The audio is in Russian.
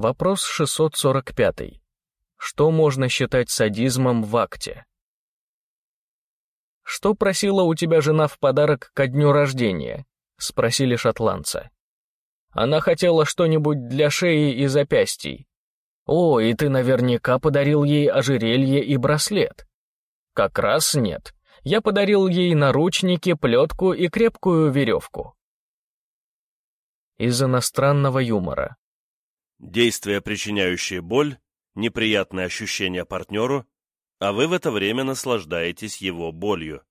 Вопрос 645. Что можно считать садизмом в акте? «Что просила у тебя жена в подарок ко дню рождения?» — спросили шотландца. «Она хотела что-нибудь для шеи и запястий. О, и ты наверняка подарил ей ожерелье и браслет». «Как раз нет. Я подарил ей наручники, плетку и крепкую веревку». Из иностранного юмора. Действия, причиняющие боль, неприятные ощущения партнеру, а вы в это время наслаждаетесь его болью.